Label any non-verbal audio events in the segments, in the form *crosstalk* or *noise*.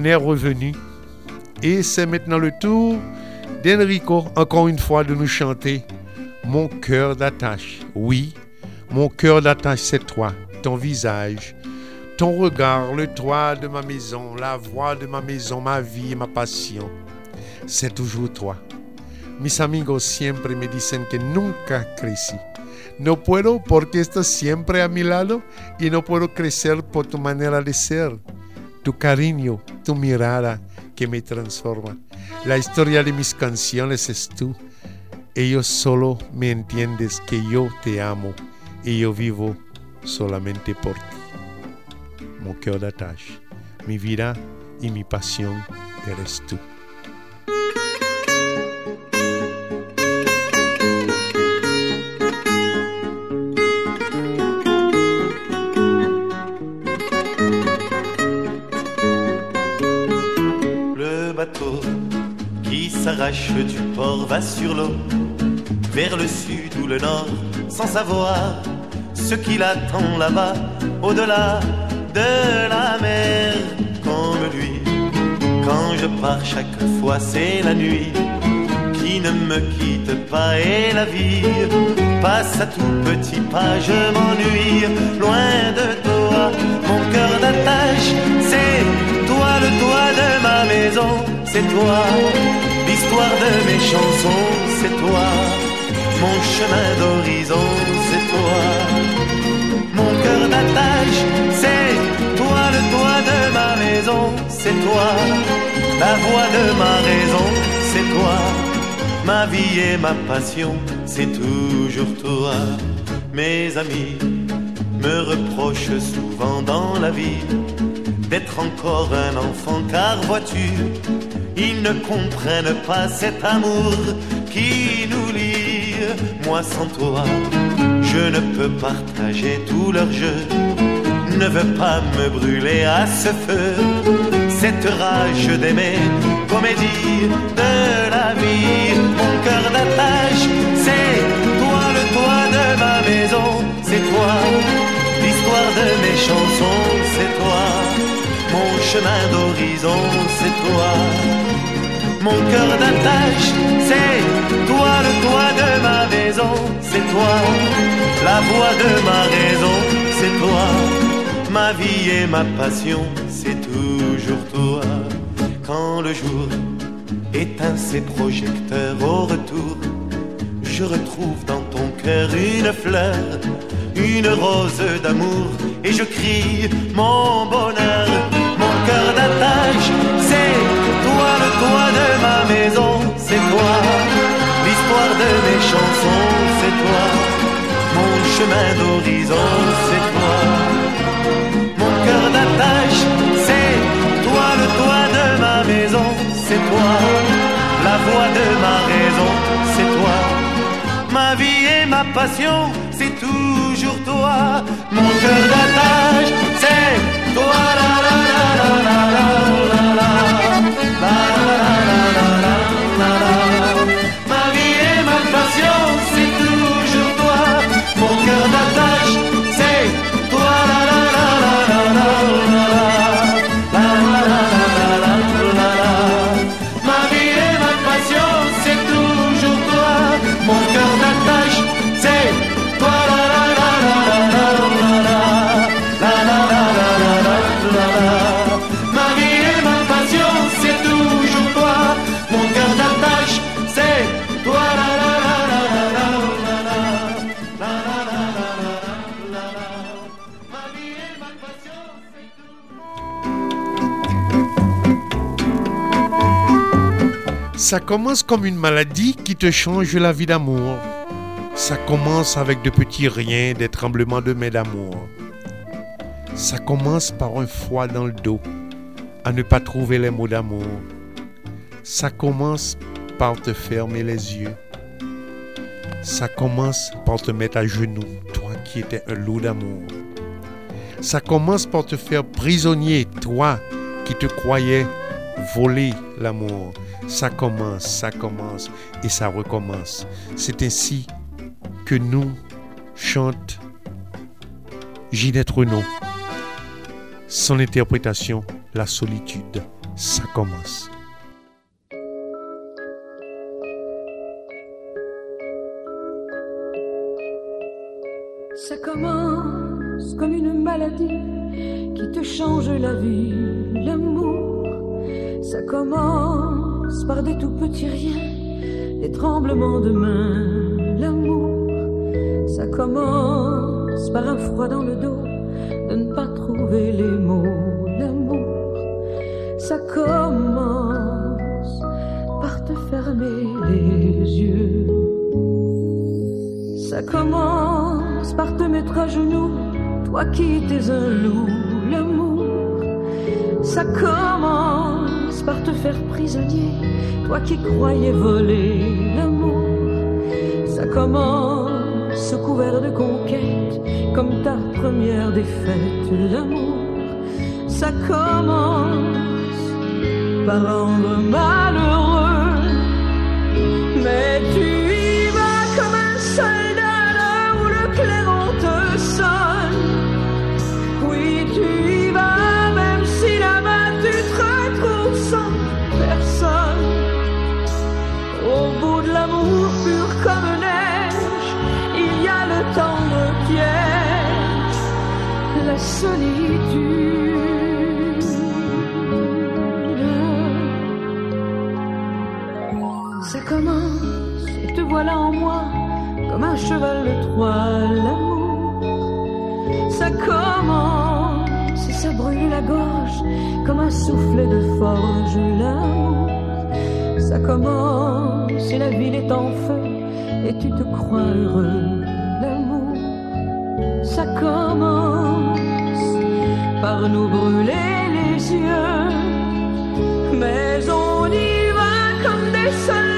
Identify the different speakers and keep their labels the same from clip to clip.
Speaker 1: on est revenu. Et c'est maintenant le tour d'Enrico, encore une fois, de nous chanter Mon cœur d'attache. Oui, mon cœur d'attache, c'est toi, ton visage, ton regard, le toit de ma maison, la voix de ma maison, ma vie, ma passion. C'est toujours toi. Mis amigos siempre me dicen que nunca crecí. No puedo porque estás siempre a mi lado y no puedo crecer por tu manera de ser, tu cariño, tu mirada que me transforma. La historia de mis canciones es tú. Ellos solo me entiendes que yo te amo y yo vivo solamente por ti. Cœur d'attache, mi vida y mi pasión eres tú.
Speaker 2: Du port va sur l'eau, vers le sud ou le nord, sans savoir ce qu'il attend là-bas, au-delà de la mer, comme lui. Quand je pars chaque fois, c'est la nuit qui ne me quitte pas et la vie passe à tout petit pas. Je m'ennuie loin de toi, mon cœur d'attache, c'est toi le toit de ma maison, c'est toi l'histoire de mes chansons, c'est toi mon chemin d'horizon, c'est toi. Mon cœur d'attache, c'est toi le toit de ma maison, c'est toi. La voix de ma raison, c'est toi. Ma vie et ma passion, c'est toujours toi. Mes amis me reprochent souvent dans la vie d'être encore un enfant, car vois-tu, ils ne comprennent pas cet amour qui nous lie. Moi sans toi, je ne peux partager tout leur jeu. Ne veux pas me brûler à ce feu. Cette rage d'aimer, comédie de la vie. Mon cœur d'attache, c'est toi le toit de ma maison. C'est toi l'histoire de mes chansons. C'est toi mon chemin d'horizon. C'est toi mon cœur d'attache, c'est toi le toit de ma maison, c'est toi. La voix de ma raison, c'est toi. Ma vie et ma passion, c'est toujours toi. Quand le jour éteint ses projecteurs au retour, je retrouve dans ton cœur une fleur, une rose d'amour, et je crie mon bonheur, mon cœur d'attache, c'est toi le toit de ma maison, c'est toi. L'histoire de mes chansons, c'est toi. Mon chemin d'horizon, c'est toi. Mon cœur d'attache, c'est toi. Le toit de ma maison, c'est toi. La voix de ma raison, c'est toi. Ma vie et ma passion, c'est toujours toi. Mon cœur d'attache, c'est toi. La la la la la la la Bye.
Speaker 1: Ça commence comme une maladie qui te change la vie d'amour. Ça commence avec de petits riens, des tremblements de main d'amour. Ça commence par un froid dans le dos, à ne pas trouver les mots d'amour. Ça commence par te fermer les yeux. Ça commence par te mettre à genoux, toi qui étais un loup d'amour. Ça commence par te faire prisonnier, toi qui te croyais voler l'amour. Ça commence, ça commence et ça recommence. C'est ainsi que nous chante Ginette Renault. Son interprétation, La solitude. ça commence.
Speaker 3: Ça commence comme une maladie qui te change la vie, l'amour. Ça commence par des tout petits riens, des tremblements de main, l'amour. Ça commence par un froid dans le dos, de ne pas trouver les mots, l'amour. Ça commence par te fermer les yeux. Ça commence par te mettre à genoux, toi qui étais un loup, l'amour. Ça commence par te faire prisonnier, toi qui croyais voler l'amour. Ça commence couvert de conquêtes, comme ta première défaite, l'amour. Ça commence par rendre malheureux, mais tu solitude. Ça commence et te voilà en moi comme un cheval de Troie, l'amour. Ça commence et ça brûle la gorge comme un soufflet de forge, l'amour. Ça commence et la ville est en feu et tu te crois heureux, l'amour. Ça commence par nous brûler les yeux, mais on y va comme des soldats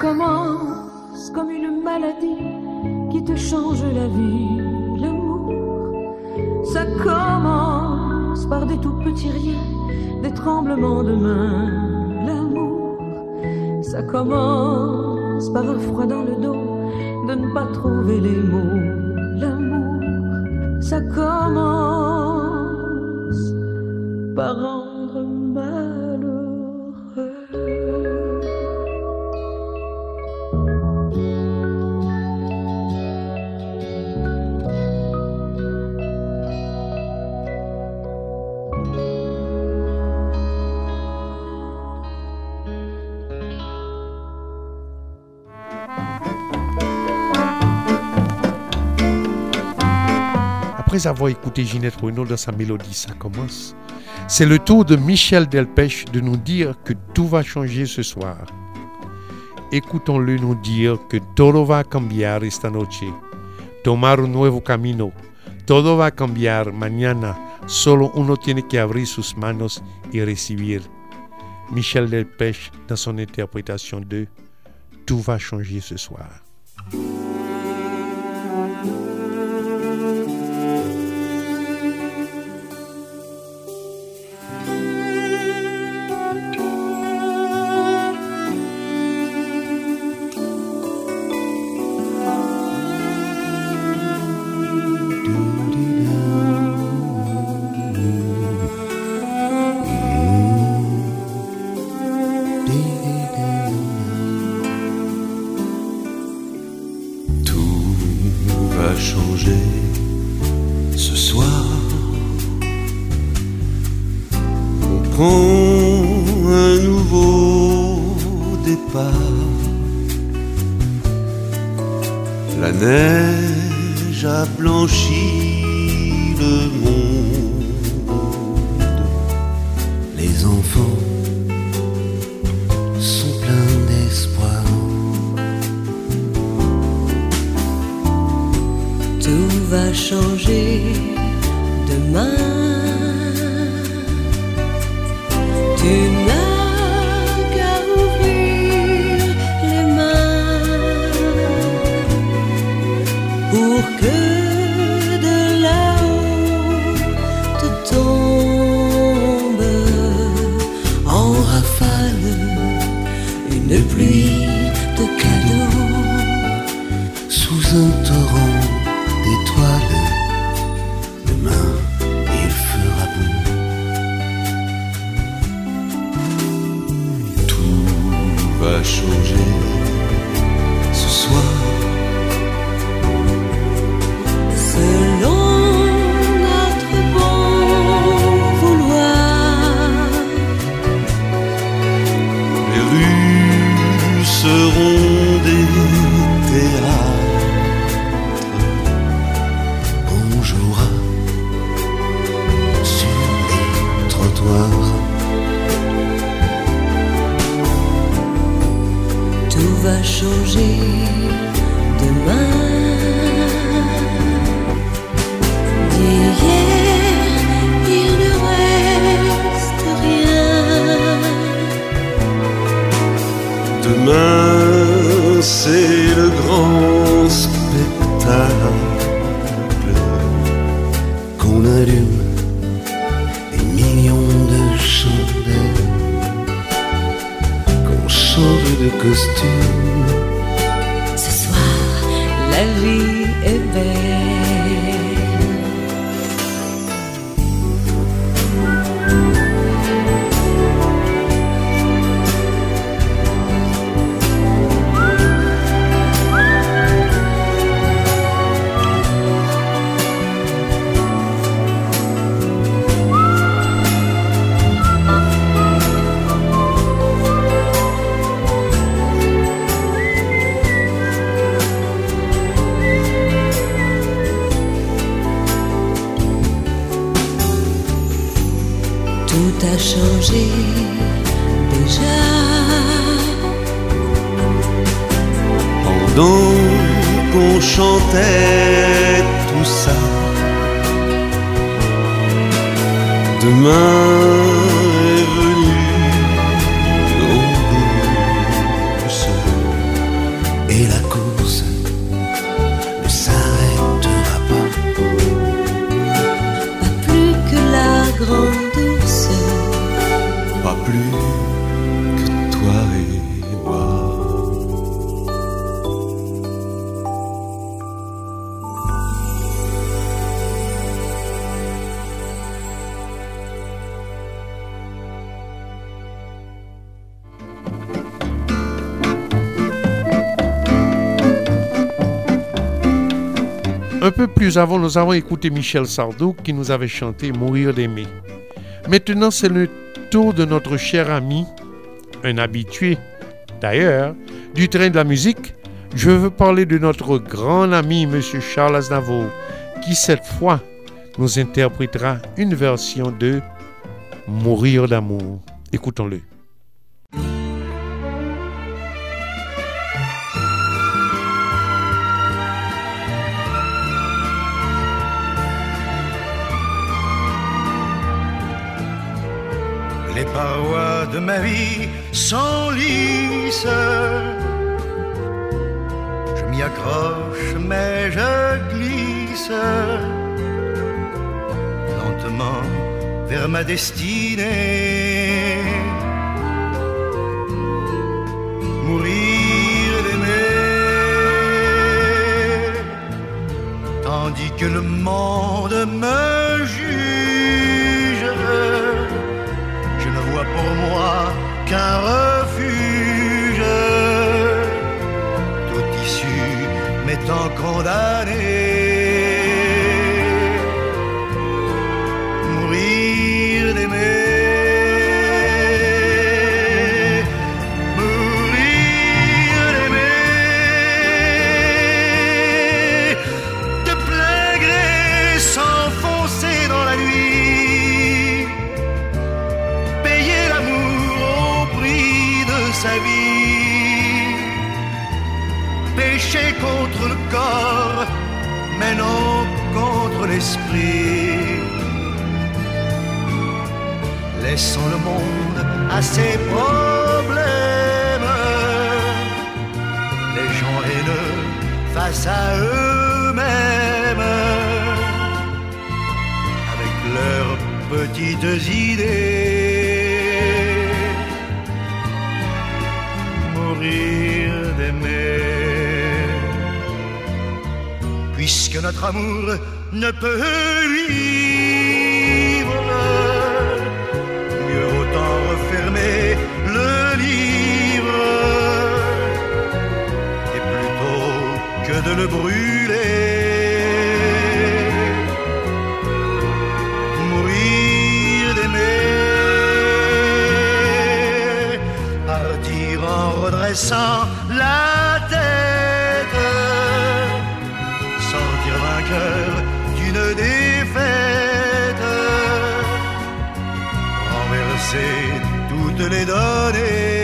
Speaker 3: commence comme une maladie qui te change la vie, l'amour. Ça commence par des tout petits riens, des tremblements de main, l'amour. Ça commence par un froid dans le dos, de ne pas trouver les mots, l'amour. Ça commence par rendre
Speaker 1: Après avoir écouté Ginette Renault dans sa mélodie Ça commence, c'est le tour de Michel Delpech de nous dire que tout va changer ce soir. Écoutons-le nous dire que todo va cambiar esta noche. Tomar un nuevo camino. Todo va cambiar mañana. Solo uno tiene que abrir sus manos y recibir. Michel Delpech dans son interprétation de Tout va changer ce soir.
Speaker 4: Achou? Change de
Speaker 5: Tout a changé déjà.
Speaker 4: Pendant qu'on chantait tout ça, demain
Speaker 1: Un peu plus avant, nous avons écouté Michel Sardou qui nous avait chanté Mourir d'aimer. Maintenant, c'est le tour de notre cher ami, un habitué d'ailleurs, du train de la musique. Je veux parler de notre grand ami, Monsieur Charles Aznavour, qui cette fois nous interprétera une version de Mourir d'amour. Écoutons-le.
Speaker 6: Les parois de ma vie sont lisses. Je m'y accroche, mais je glisse lentement vers ma destinée. Mourir d'aimer, tandis que le monde me qu'un refuge. Tout issu m'étant condamné. L'esprit. Laissons le monde à ses problèmes. Les gens haineux face à eux-mêmes avec leurs petites idées. puisque notre amour ne peut vivre. Mieux autant refermer le livre, et plutôt que de le brûler, mourir d'aimer, partir en redressant la les données.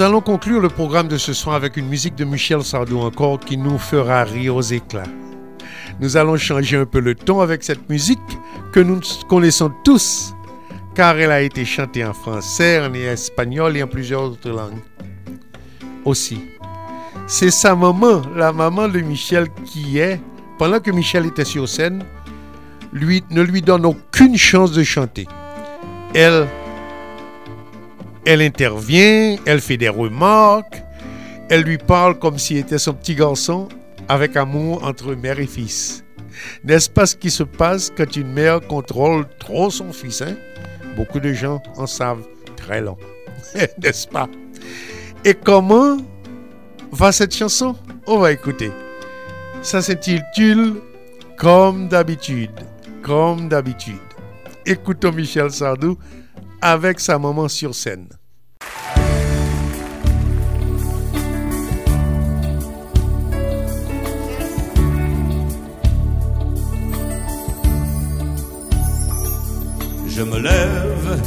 Speaker 6: Nous
Speaker 1: allons conclure le programme de ce soir avec une musique de Michel Sardou encore qui nous fera rire aux éclats. Nous allons changer un peu le ton avec cette musique que nous connaissons tous, car elle a été chantée en français, en espagnol et en plusieurs autres langues. Aussi, c'est sa maman, la maman de Michel, qui est, pendant que Michel était sur scène, lui, ne lui donne aucune chance de chanter. Elle elle intervient, elle fait des remarques, elle lui parle comme s'il était son petit garçon, avec amour entre mère et fils. N'est-ce pas ce qui se passe quand une mère contrôle trop son fils hein? Beaucoup de gens en savent très long. *laughs* N'est-ce pas? Et comment va cette chanson? On va écouter. Ça s'intitule Comme d'habitude. Comme d'habitude. Écoutons Michel Sardou avec sa maman sur scène.
Speaker 7: Je me lève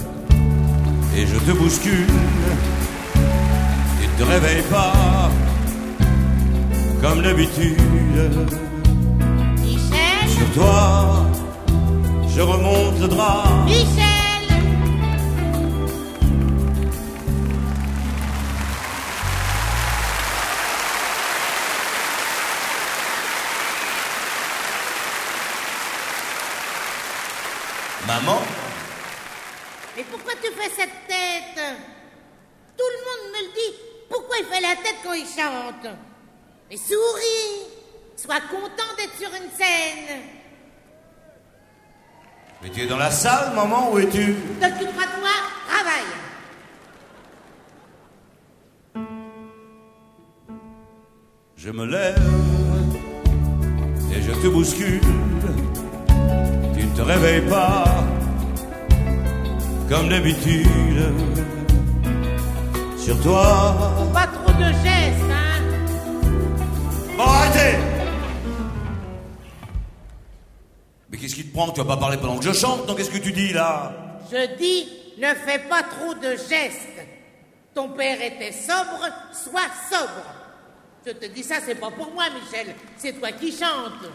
Speaker 7: et je te bouscule. Tu te réveilles pas comme d'habitude.
Speaker 8: Michel,
Speaker 7: Sur toi, je remonte le drap.
Speaker 8: Michel, tu
Speaker 7: es dans la salle, maman, où es-tu
Speaker 8: T'occuperas de toi, travaille
Speaker 7: Je me lève et je te bouscule. Tu ne te réveilles pas comme d'habitude. Sur toi.
Speaker 8: Pas trop de gestes, hein
Speaker 7: Bon, arrêtez qu'est-ce qui te prend Tu vas pas parler pendant que je chante, non Qu'est-ce que tu dis là
Speaker 8: Je dis, ne fais pas trop de gestes. Ton père était sobre, sois sobre. Je te dis ça, c'est pas pour moi, Michel. C'est toi qui chantes.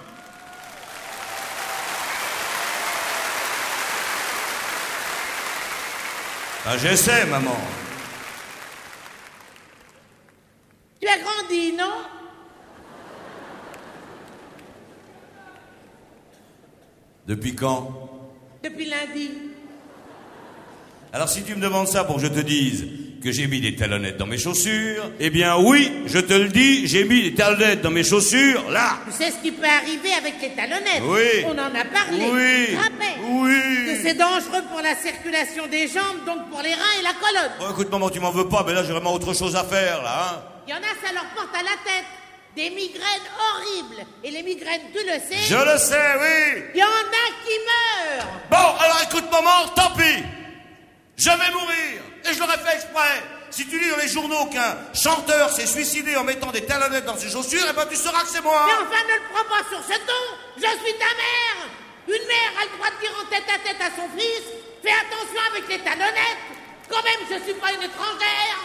Speaker 7: Ah, j'essaie, maman.
Speaker 8: Tu as grandi, non?
Speaker 7: Depuis quand
Speaker 8: Depuis lundi.
Speaker 7: Alors si tu me demandes ça pour que je te dise, que j'ai mis des talonnettes dans mes chaussures, eh bien oui, je te le dis, j'ai mis des talonnettes dans mes chaussures, là.
Speaker 8: Tu sais ce qui peut arriver avec les talonnettes?
Speaker 7: Oui.
Speaker 8: On en a parlé.
Speaker 7: Oui. Oui.
Speaker 8: Que c'est dangereux pour la circulation des jambes, donc pour les reins et la colonne.
Speaker 7: Bon, écoute, maman, tu m'en veux pas, mais là, j'ai vraiment autre chose à faire, là, hein.
Speaker 8: Il y en a, ça leur porte à la tête. Des migraines horribles. Et les migraines, tu le sais.
Speaker 7: Je le sais, oui.
Speaker 8: Il y en a qui meurent.
Speaker 7: Bon, alors écoute, maman, tant pis. Je vais mourir. Et je l'aurais fait exprès. Si tu lis dans les journaux qu'un chanteur s'est suicidé en mettant des talonnettes dans ses chaussures, eh ben tu sauras que c'est moi.
Speaker 8: Mais enfin, ne le prends pas sur ce ton. Je suis ta mère. Une mère a le droit de dire en tête à tête à son fils Fais attention avec les talonnettes. Quand même, je suis pas une étrangère.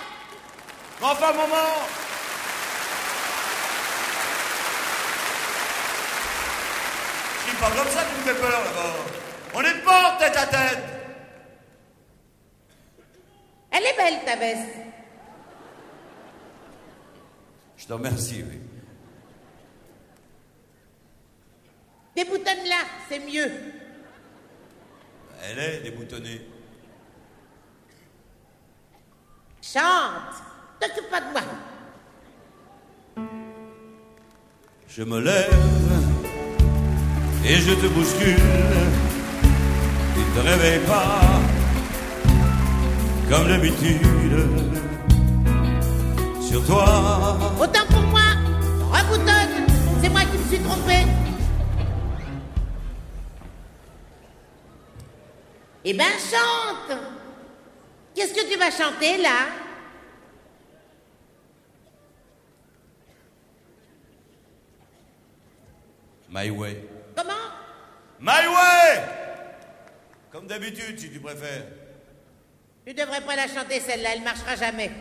Speaker 7: Enfin, maman. C'est pas comme ça que tu me fais peur, là-bas. On n'est pas en tête à tête.
Speaker 8: Elle est belle, ta veste.
Speaker 7: Je te remercie, oui.
Speaker 8: Là, c'est mieux.
Speaker 7: Elle est déboutonnée.
Speaker 8: Chante. T'occupe pas de moi.
Speaker 7: Je me lève et je te bouscule. Tu ne te réveilles pas comme d'habitude. Sur toi,
Speaker 8: Autant pour moi. Reboutonne. C'est moi qui me suis trompé. Eh ben, chante. Qu'est-ce que tu vas chanter là?
Speaker 7: My Way.
Speaker 8: Comment
Speaker 7: My Way Comme d'habitude, si tu préfères.
Speaker 8: Tu devrais pas la chanter celle-là, elle marchera jamais.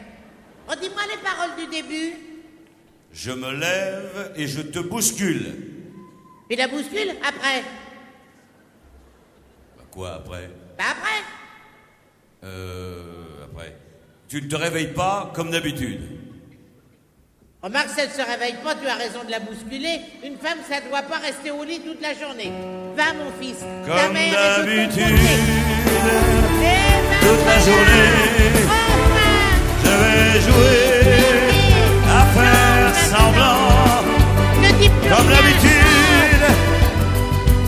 Speaker 8: Redis-moi les paroles du début.
Speaker 7: Je me lève et je te bouscule.
Speaker 8: Tu la bouscules après?
Speaker 7: Bah, Quoi après?
Speaker 8: Bah après.
Speaker 7: Euh. Après. Tu ne te réveilles pas comme d'habitude.
Speaker 8: Remarque, si elle se réveille pas, tu as raison de la bousculer. Une femme, ça doit pas rester au lit toute la journée. Va, mon fils. Ta
Speaker 7: Comme
Speaker 8: mère est de ton
Speaker 7: d'habitude. Toute la journée.
Speaker 8: Enfin
Speaker 7: Je vais jouer à faire semblant.
Speaker 8: Ne
Speaker 7: Comme d'habitude,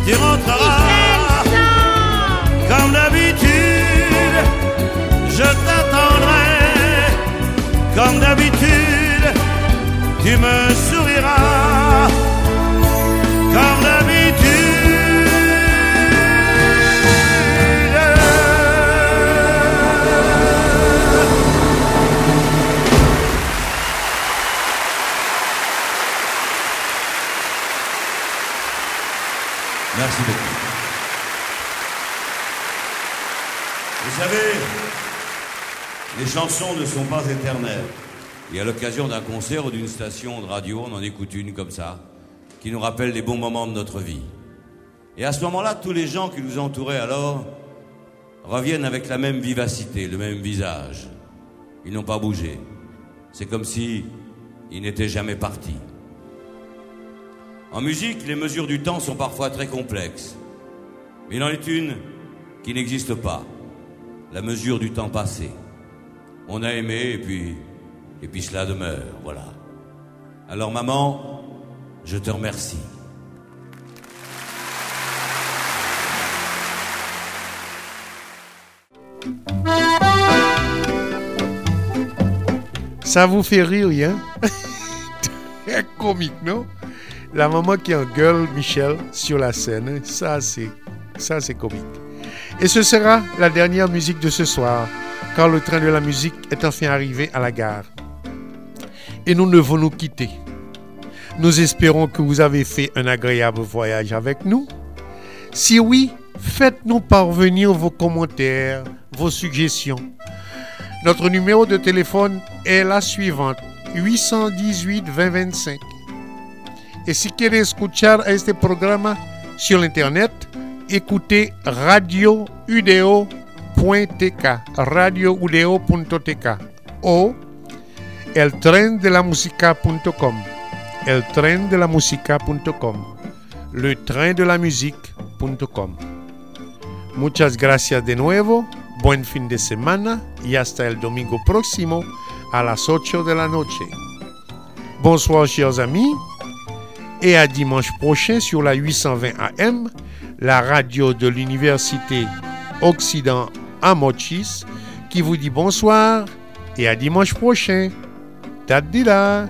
Speaker 7: tu rentreras. Tu me souriras. Comme d'habitude. Merci beaucoup. Vous savez, les chansons ne sont pas éternelles. Et à l'occasion d'un concert ou d'une station de radio, on en écoute une comme ça, qui nous rappelle les bons moments de notre vie. Et à ce moment-là, tous les gens qui nous entouraient alors reviennent avec la même vivacité, le même visage. Ils n'ont pas bougé. C'est comme si ils n'étaient jamais partis. En musique, les mesures du temps sont parfois très complexes. Mais il en est une qui n'existe pas. La mesure du temps passé. On a aimé et puis, et puis cela demeure, voilà. Alors maman, je te remercie.
Speaker 1: Ça vous fait rire, hein? *laughs* Très comique, non? La maman qui engueule Michel sur la scène, hein, ça c'est ça c'est comique. Et ce sera la dernière musique de ce soir, car le train de la musique est enfin arrivé à la gare. Et nous devons nous quitter. Nous espérons que vous avez fait un agréable voyage avec nous. Si oui, faites-nous parvenir vos commentaires, vos suggestions. Notre numéro de téléphone est la suivante 818 2025. Et si quieres escuchar este programa sur l'internet, écoutez radioudeo.tk, radioudeo.tk o eltrendelamamusica.com, eltrendelamamusica.com, le train de la musique.com. Muchas gracias de nuevo Buen fin de semana y hasta el domingo próximo a las 8 de la noche. Bonsoir chers amis et à dimanche prochain sur la 820 AM, la radio de l'Université Occident à Mochis qui vous dit bonsoir et à dimanche prochain. Da di da.